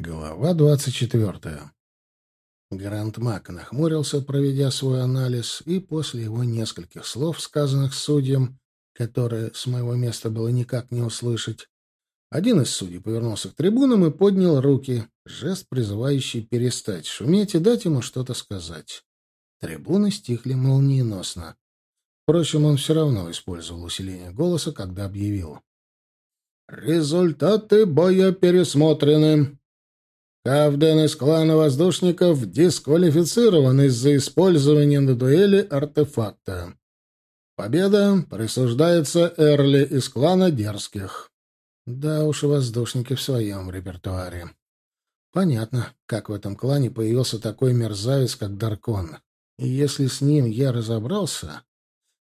Глава двадцать четвертая. Гранд Мак нахмурился, проведя свой анализ, и после его нескольких слов, сказанных судьям, которые с моего места было никак не услышать, один из судей повернулся к трибунам и поднял руки, жест, призывающий перестать шуметь и дать ему что-то сказать. Трибуны стихли молниеносно. Впрочем, он все равно использовал усиление голоса, когда объявил. «Результаты боя пересмотрены. Кавден из клана воздушников дисквалифицирован из-за использования на дуэли артефакта. Победа присуждается Эрли из клана дерзких. Да уж, воздушники в своем репертуаре. Понятно, как в этом клане появился такой мерзавец, как Даркон. И если с ним я разобрался,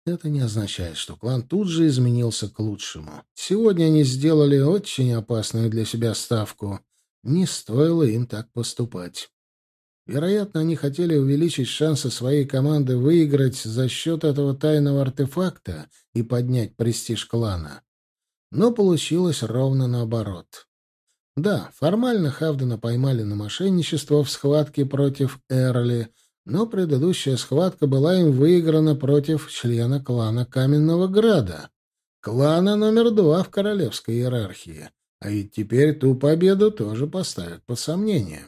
это не означает, что клан тут же изменился к лучшему. Сегодня они сделали очень опасную для себя ставку — не стоило им так поступать. Вероятно, они хотели увеличить шансы своей команды выиграть за счет этого тайного артефакта и поднять престиж клана. Но получилось ровно наоборот. Да, формально Хавдена поймали на мошенничество в схватке против Эрли, но предыдущая схватка была им выиграна против члена клана Каменного Града, клана номер два в королевской иерархии. А ведь теперь ту победу тоже поставят под сомнение.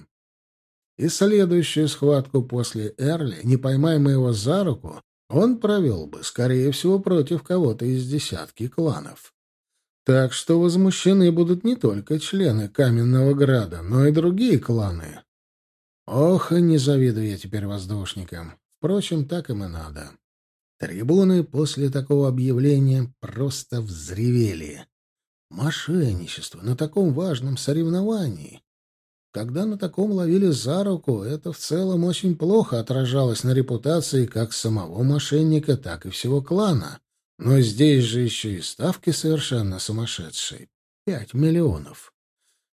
И следующую схватку после Эрли, не поймая моего за руку, он провел бы, скорее всего, против кого-то из десятки кланов. Так что возмущены будут не только члены Каменного Града, но и другие кланы. Ох, не завидую я теперь воздушникам. Впрочем, так им и надо. Трибуны после такого объявления просто взревели. Мошенничество на таком важном соревновании. Когда на таком ловили за руку, это в целом очень плохо отражалось на репутации как самого мошенника, так и всего клана. Но здесь же еще и ставки совершенно сумасшедшие. Пять миллионов.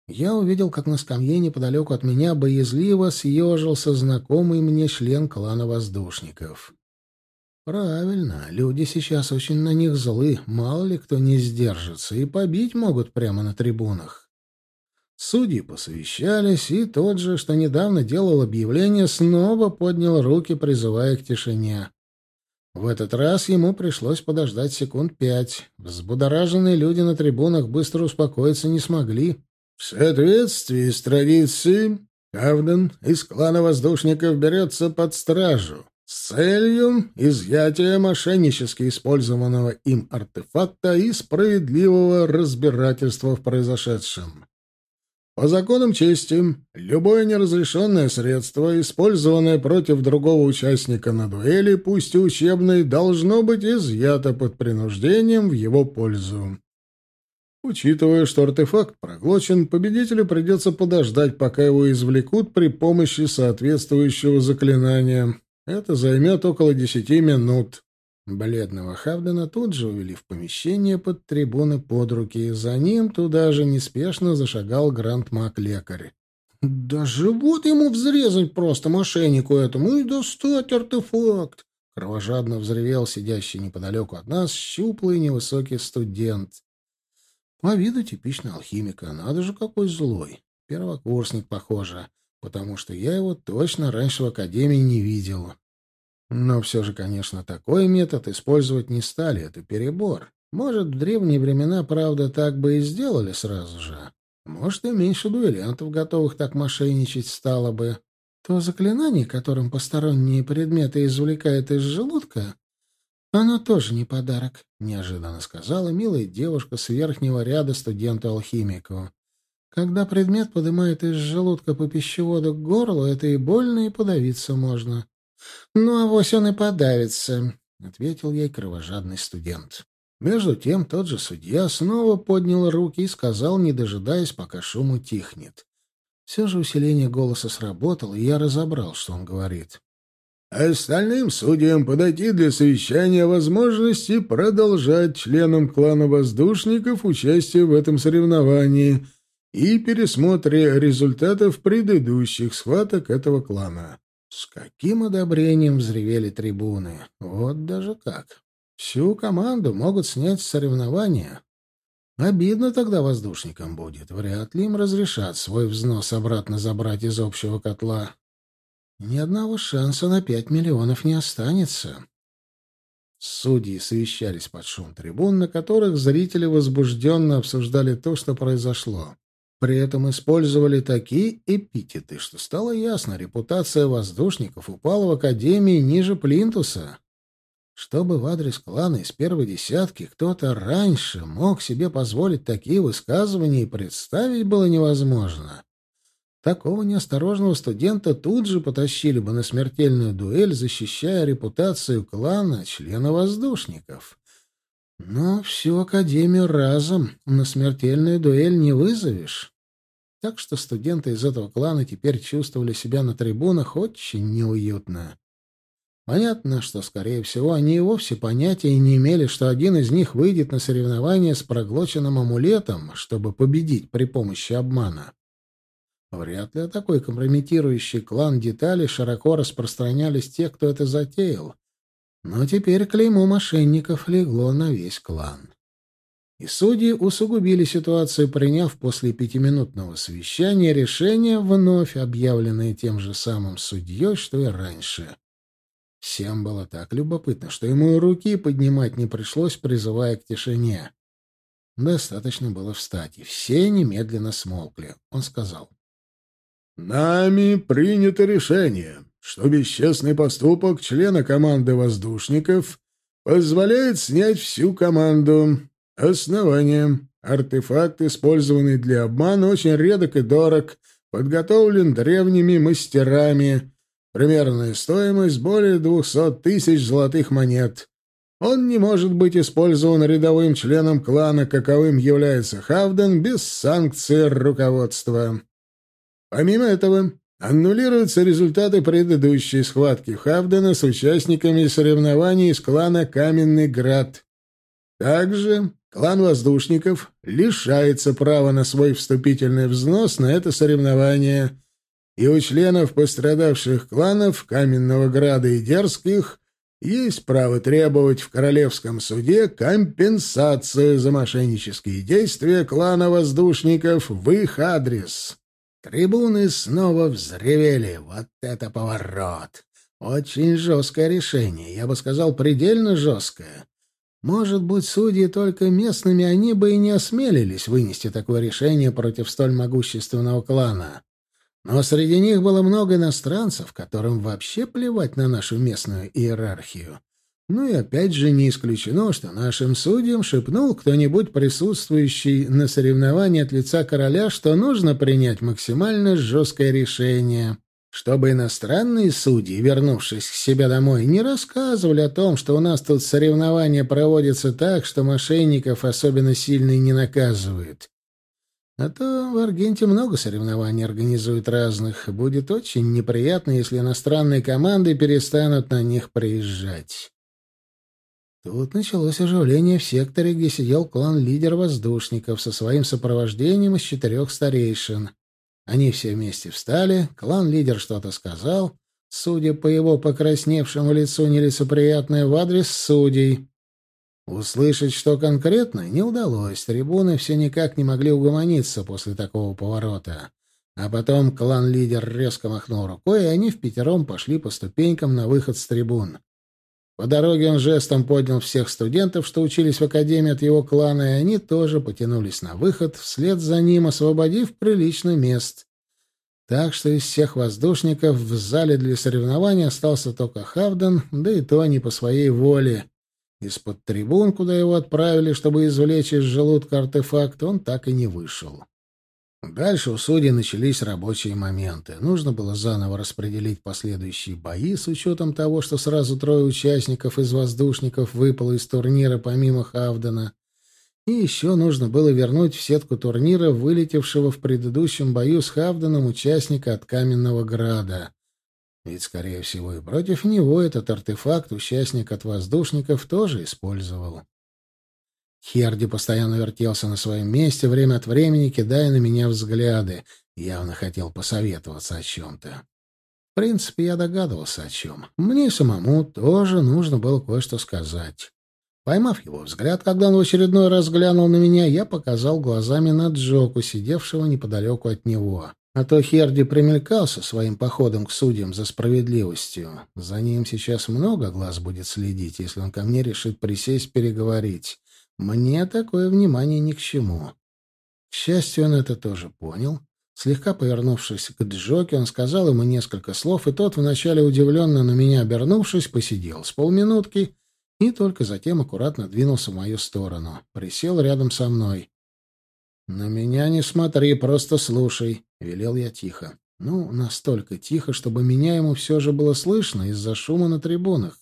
Я увидел, как на скамье неподалеку от меня боязливо съежился знакомый мне член клана воздушников. Правильно, люди сейчас очень на них злы, мало ли кто не сдержится, и побить могут прямо на трибунах. Судьи посовещались, и тот же, что недавно делал объявление, снова поднял руки, призывая к тишине. В этот раз ему пришлось подождать секунд пять. Взбудораженные люди на трибунах быстро успокоиться не смогли. В соответствии с традицией, Кавден из клана воздушников берется под стражу с целью изъятия мошеннически использованного им артефакта и справедливого разбирательства в произошедшем. По законам чести, любое неразрешенное средство, использованное против другого участника на дуэли, пусть и учебной, должно быть изъято под принуждением в его пользу. Учитывая, что артефакт проглочен, победителю придется подождать, пока его извлекут при помощи соответствующего заклинания. Это займет около десяти минут. Бледного Хавдена тут же увели в помещение под трибуны под руки, и за ним туда же неспешно зашагал гранд-маг-лекарь. «Да живот ему взрезать просто, мошеннику этому, и достать артефакт!» Кровожадно взревел сидящий неподалеку от нас щуплый невысокий студент. По виду типично алхимика, надо же какой злой. Первокурсник, похоже потому что я его точно раньше в академии не видел. Но все же, конечно, такой метод использовать не стали, это перебор. Может, в древние времена, правда, так бы и сделали сразу же. Может, и меньше дуэлянтов, готовых так мошенничать, стало бы. То заклинание, которым посторонние предметы извлекают из желудка, оно тоже не подарок, — неожиданно сказала милая девушка с верхнего ряда студенту-алхимику. Когда предмет поднимает из желудка по пищеводу к горлу, это и больно, и подавиться можно. — Ну, а вось он и подавится, — ответил ей кровожадный студент. Между тем тот же судья снова поднял руки и сказал, не дожидаясь, пока шум утихнет. Все же усиление голоса сработало, и я разобрал, что он говорит. Остальным судьям подойти для совещания возможности продолжать членам клана воздушников участие в этом соревновании — и пересмотре результатов предыдущих схваток этого клана. С каким одобрением взревели трибуны. Вот даже как. Всю команду могут снять с соревнования. Обидно тогда воздушникам будет. Вряд ли им разрешат свой взнос обратно забрать из общего котла. Ни одного шанса на пять миллионов не останется. Судьи совещались под шум трибун, на которых зрители возбужденно обсуждали то, что произошло. При этом использовали такие эпитеты, что стало ясно, репутация воздушников упала в Академии ниже Плинтуса. Чтобы в адрес клана из первой десятки кто-то раньше мог себе позволить такие высказывания и представить было невозможно. Такого неосторожного студента тут же потащили бы на смертельную дуэль, защищая репутацию клана члена воздушников. Но всю Академию разом на смертельную дуэль не вызовешь. Так что студенты из этого клана теперь чувствовали себя на трибунах очень неуютно. Понятно, что, скорее всего, они и вовсе понятия не имели, что один из них выйдет на соревнование с проглоченным амулетом, чтобы победить при помощи обмана. Вряд ли о такой компрометирующий клан детали широко распространялись те, кто это затеял. Но теперь клеймо мошенников легло на весь клан. И судьи усугубили ситуацию, приняв после пятиминутного совещания решение, вновь объявленное тем же самым судьей, что и раньше. Всем было так любопытно, что ему руки поднимать не пришлось, призывая к тишине. Достаточно было встать, и все немедленно смолкли. Он сказал. Нами принято решение, что бесчестный поступок члена команды воздушников позволяет снять всю команду. Основание. Артефакт, использованный для обмана, очень редок и дорог, подготовлен древними мастерами. Примерная стоимость более двухсот тысяч золотых монет. Он не может быть использован рядовым членом клана, каковым является Хавден, без санкции руководства. Помимо этого, аннулируются результаты предыдущей схватки Хавдена с участниками соревнований из клана Каменный Град. Также клан воздушников лишается права на свой вступительный взнос на это соревнование, и у членов пострадавших кланов Каменного Града и Дерзких есть право требовать в Королевском суде компенсацию за мошеннические действия клана воздушников в их адрес. Трибуны снова взревели. Вот это поворот! Очень жесткое решение, я бы сказал, предельно жесткое. Может быть, судьи только местными, они бы и не осмелились вынести такое решение против столь могущественного клана. Но среди них было много иностранцев, которым вообще плевать на нашу местную иерархию. Ну и опять же не исключено, что нашим судьям шепнул кто-нибудь присутствующий на соревновании от лица короля, что нужно принять максимально жесткое решение, чтобы иностранные судьи, вернувшись к себе домой, не рассказывали о том, что у нас тут соревнования проводятся так, что мошенников особенно сильно не наказывают. А то в Аргенте много соревнований организуют разных. Будет очень неприятно, если иностранные команды перестанут на них приезжать. Тут началось оживление в секторе, где сидел клан-лидер воздушников со своим сопровождением из четырех старейшин. Они все вместе встали, клан-лидер что-то сказал, судя по его покрасневшему лицу нелицеприятное в адрес судей. Услышать, что конкретно, не удалось. Трибуны все никак не могли угомониться после такого поворота. А потом клан-лидер резко махнул рукой, и они в пятером пошли по ступенькам на выход с трибун. По дороге он жестом поднял всех студентов, что учились в академии от его клана, и они тоже потянулись на выход, вслед за ним освободив приличное мест. Так что из всех воздушников в зале для соревнований остался только Хавден, да и то не по своей воле. Из-под трибун, куда его отправили, чтобы извлечь из желудка артефакт, он так и не вышел. Дальше у судей начались рабочие моменты. Нужно было заново распределить последующие бои с учетом того, что сразу трое участников из воздушников выпало из турнира помимо Хавдена. И еще нужно было вернуть в сетку турнира вылетевшего в предыдущем бою с Хавденом участника от Каменного Града. Ведь, скорее всего, и против него этот артефакт участник от воздушников тоже использовал. Херди постоянно вертелся на своем месте, время от времени кидая на меня взгляды. Явно хотел посоветоваться о чем-то. В принципе, я догадывался о чем. Мне самому тоже нужно было кое-что сказать. Поймав его взгляд, когда он в очередной раз глянул на меня, я показал глазами на Джоку, сидевшего неподалеку от него. А то Херди примелькался своим походом к судьям за справедливостью. За ним сейчас много глаз будет следить, если он ко мне решит присесть переговорить. Мне такое внимание ни к чему. К счастью, он это тоже понял. Слегка повернувшись к Джоке, он сказал ему несколько слов, и тот, вначале удивленно на меня обернувшись, посидел с полминутки и только затем аккуратно двинулся в мою сторону. Присел рядом со мной. «На меня не смотри, просто слушай», — велел я тихо. Ну, настолько тихо, чтобы меня ему все же было слышно из-за шума на трибунах.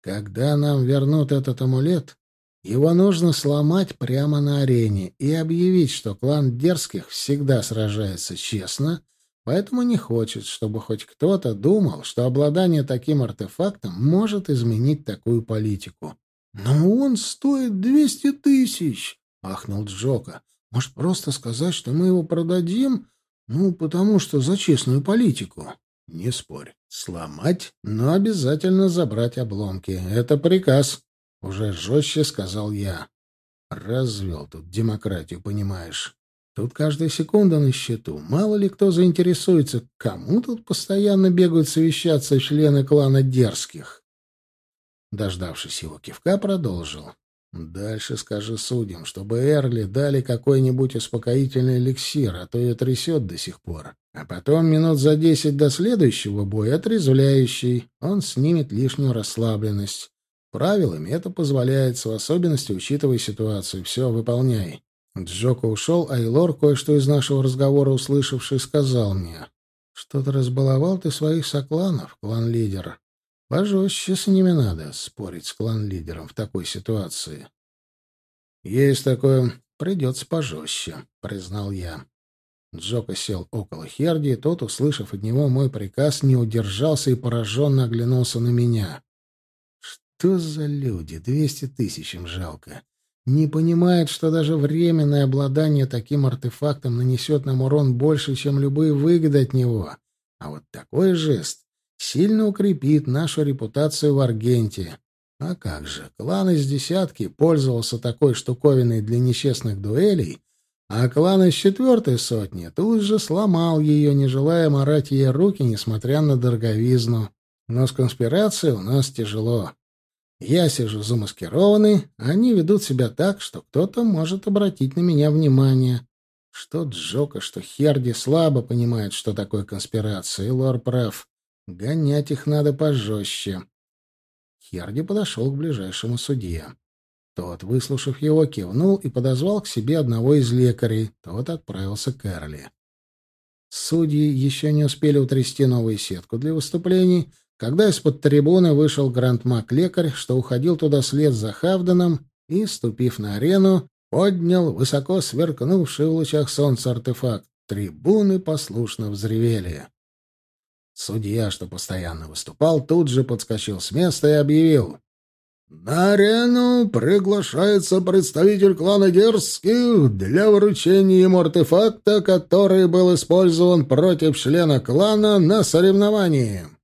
«Когда нам вернут этот амулет, его нужно сломать прямо на арене и объявить, что клан Дерзких всегда сражается честно, поэтому не хочет, чтобы хоть кто-то думал, что обладание таким артефактом может изменить такую политику. «Но он стоит двести тысяч!» — ахнул Джока. «Может, просто сказать, что мы его продадим? Ну, потому что за честную политику». «Не спорь. Сломать, но обязательно забрать обломки. Это приказ», — уже жестче сказал я. «Развел тут демократию, понимаешь. Тут каждая секунда на счету. Мало ли кто заинтересуется, кому тут постоянно бегают совещаться члены клана дерзких». Дождавшись его кивка, продолжил. «Дальше скажи судьям, чтобы Эрли дали какой-нибудь успокоительный эликсир, а то ее трясет до сих пор. А потом минут за десять до следующего боя отрезвляющий. Он снимет лишнюю расслабленность. Правилами это позволяется, в особенности учитывая ситуацию. Все, выполняй. Джоко ушел, а Илор, кое-что из нашего разговора услышавший, сказал мне. «Что-то разбаловал ты своих сокланов, клан-лидер. Пожестче с ними надо спорить с клан-лидером в такой ситуации». «Есть такое. Придется пожестче», — признал я. Джока сел около Херди, и тот, услышав от него мой приказ, не удержался и пораженно оглянулся на меня. Что за люди? Двести тысяч им жалко. Не понимает, что даже временное обладание таким артефактом нанесет нам урон больше, чем любые выгоды от него. А вот такой жест сильно укрепит нашу репутацию в Аргенте. А как же, клан из десятки пользовался такой штуковиной для нечестных дуэлей, а клан из четвертой сотни тут же сломал ее, не желая морать ей руки, несмотря на дороговизну. Но с конспирацией у нас тяжело. Я сижу замаскированный, а они ведут себя так, что кто-то может обратить на меня внимание. Что Джока, что Херди слабо понимают, что такое конспирация, и Лор прав. Гонять их надо пожестче. Херди подошел к ближайшему судье. Тот, выслушав его, кивнул и подозвал к себе одного из лекарей. Тот отправился к Эрли. Судьи еще не успели утрясти новую сетку для выступлений, когда из-под трибуны вышел гранд-мак-лекарь, что уходил туда след за Хавданом, и, ступив на арену, поднял высоко сверкнувший в лучах солнца артефакт. Трибуны послушно взревели. Судья, что постоянно выступал, тут же подскочил с места и объявил. «На арену приглашается представитель клана Дерзких для вручения ему артефакта, который был использован против члена клана на соревновании».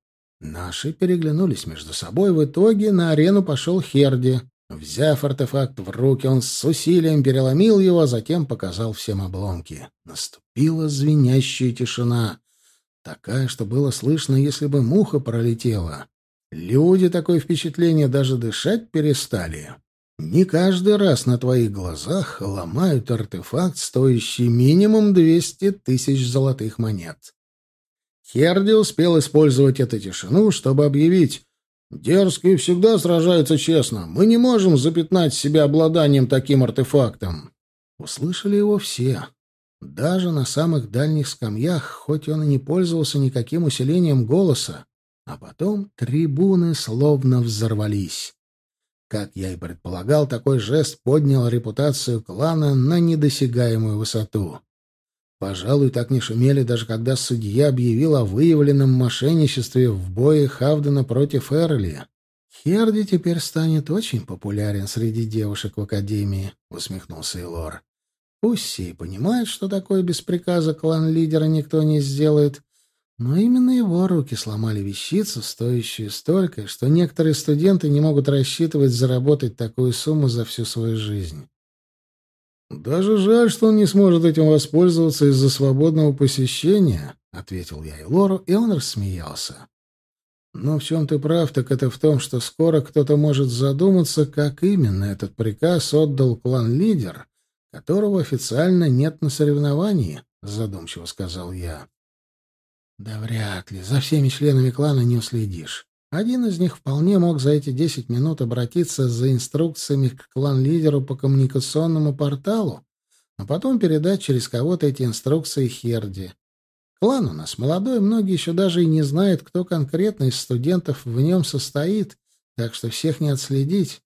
Наши переглянулись между собой. В итоге на арену пошел Херди. Взяв артефакт в руки, он с усилием переломил его, а затем показал всем обломки. Наступила звенящая тишина. Такая, что было слышно, если бы муха пролетела. Люди такое впечатление даже дышать перестали. Не каждый раз на твоих глазах ломают артефакт, стоящий минимум двести тысяч золотых монет. Херди успел использовать эту тишину, чтобы объявить «Дерзкие всегда сражаются честно. Мы не можем запятнать себя обладанием таким артефактом». Услышали его все. Даже на самых дальних скамьях, хоть он и не пользовался никаким усилением голоса. А потом трибуны словно взорвались. Как я и предполагал, такой жест поднял репутацию клана на недосягаемую высоту. Пожалуй, так не шумели, даже когда судья объявил о выявленном мошенничестве в бое Хавдена против Эрли. «Херди теперь станет очень популярен среди девушек в Академии», — усмехнулся Элор. «Пусть все понимают, что такое без приказа клан-лидера никто не сделает, Но именно его руки сломали вещицу, стоящую столько, что некоторые студенты не могут рассчитывать заработать такую сумму за всю свою жизнь. «Даже жаль, что он не сможет этим воспользоваться из-за свободного посещения», — ответил я Элору, и он рассмеялся. «Но в чем ты прав, так это в том, что скоро кто-то может задуматься, как именно этот приказ отдал клан-лидер, которого официально нет на соревновании», — задумчиво сказал я. Да вряд ли. За всеми членами клана не уследишь. Один из них вполне мог за эти десять минут обратиться за инструкциями к клан-лидеру по коммуникационному порталу, а потом передать через кого-то эти инструкции Херди. Клан у нас молодой, многие еще даже и не знают, кто конкретно из студентов в нем состоит, так что всех не отследить.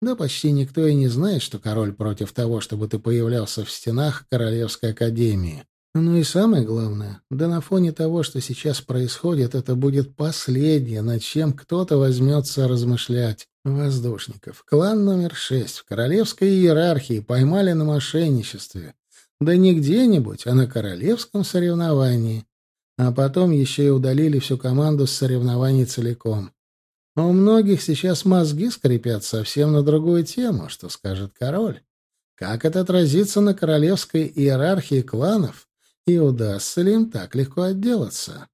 Да почти никто и не знает, что король против того, чтобы ты появлялся в стенах Королевской Академии. Ну и самое главное, да на фоне того, что сейчас происходит, это будет последнее, над чем кто-то возьмется размышлять. Воздушников. Клан номер шесть в королевской иерархии поймали на мошенничестве. Да не где-нибудь, а на королевском соревновании. А потом еще и удалили всю команду с соревнований целиком. У многих сейчас мозги скрипят совсем на другую тему, что скажет король. Как это отразится на королевской иерархии кланов? И удастся ли им так легко отделаться.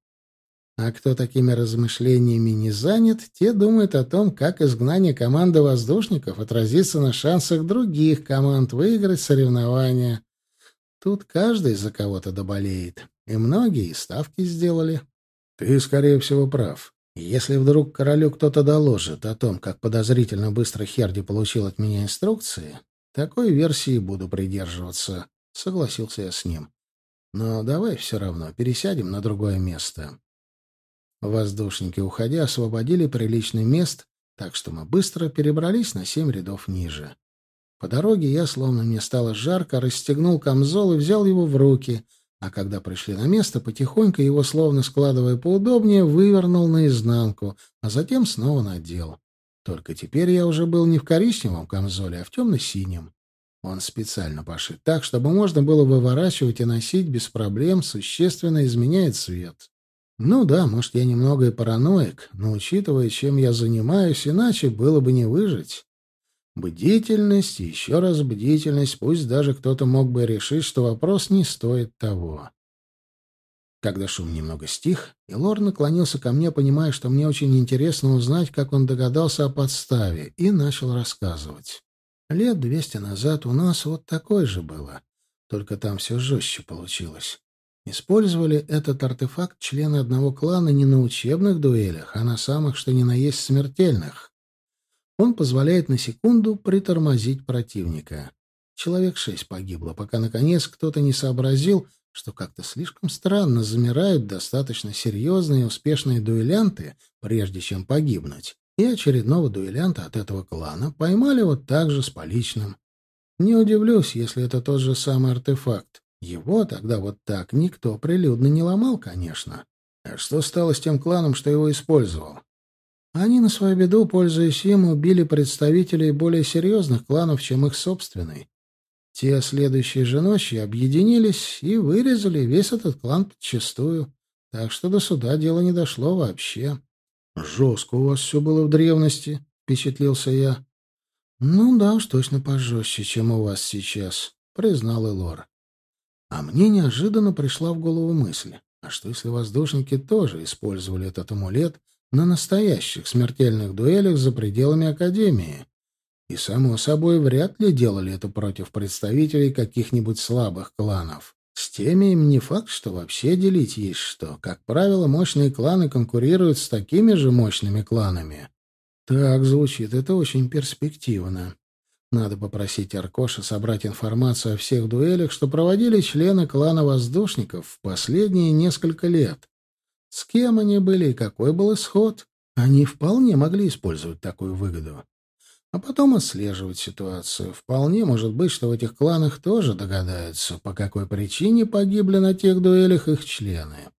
А кто такими размышлениями не занят, те думают о том, как изгнание команды воздушников отразится на шансах других команд выиграть соревнования. Тут каждый за кого-то доболеет, и многие ставки сделали. Ты, скорее всего, прав. Если вдруг королю кто-то доложит о том, как подозрительно быстро Херди получил от меня инструкции, такой версии буду придерживаться, — согласился я с ним. Но давай все равно пересядем на другое место. Воздушники, уходя, освободили приличный мест, так что мы быстро перебрались на семь рядов ниже. По дороге я, словно мне стало жарко, расстегнул камзол и взял его в руки, а когда пришли на место, потихоньку его, словно складывая поудобнее, вывернул наизнанку, а затем снова надел. Только теперь я уже был не в коричневом камзоле, а в темно-синем. Он специально пошит так, чтобы можно было выворачивать и носить без проблем, существенно изменяет цвет. Ну да, может, я немного и параноик, но учитывая, чем я занимаюсь, иначе было бы не выжить. Бдительность еще раз бдительность, пусть даже кто-то мог бы решить, что вопрос не стоит того. Когда шум немного стих, и наклонился ко мне, понимая, что мне очень интересно узнать, как он догадался о подставе, и начал рассказывать. Лет двести назад у нас вот такое же было, только там все жестче получилось. Использовали этот артефакт члены одного клана не на учебных дуэлях, а на самых, что ни на есть, смертельных. Он позволяет на секунду притормозить противника. Человек шесть погибло, пока, наконец, кто-то не сообразил, что как-то слишком странно замирают достаточно серьезные и успешные дуэлянты, прежде чем погибнуть и очередного дуэлянта от этого клана поймали вот так же с поличным. Не удивлюсь, если это тот же самый артефакт. Его тогда вот так никто прилюдно не ломал, конечно. А что стало с тем кланом, что его использовал? Они на свою беду, пользуясь им, убили представителей более серьезных кланов, чем их собственный. Те следующие же ночи объединились и вырезали весь этот клан подчистую, так что до суда дело не дошло вообще. «Жестко у вас все было в древности», — впечатлился я. «Ну да уж точно пожестче, чем у вас сейчас», — признал Элор. А мне неожиданно пришла в голову мысль, а что если воздушники тоже использовали этот амулет на настоящих смертельных дуэлях за пределами Академии? И, само собой, вряд ли делали это против представителей каких-нибудь слабых кланов. С теми им не факт, что вообще делить есть что. Как правило, мощные кланы конкурируют с такими же мощными кланами. Так звучит это очень перспективно. Надо попросить Аркоша собрать информацию о всех дуэлях, что проводили члены клана воздушников в последние несколько лет. С кем они были и какой был исход? Они вполне могли использовать такую выгоду а потом отслеживать ситуацию. Вполне может быть, что в этих кланах тоже догадаются, по какой причине погибли на тех дуэлях их члены.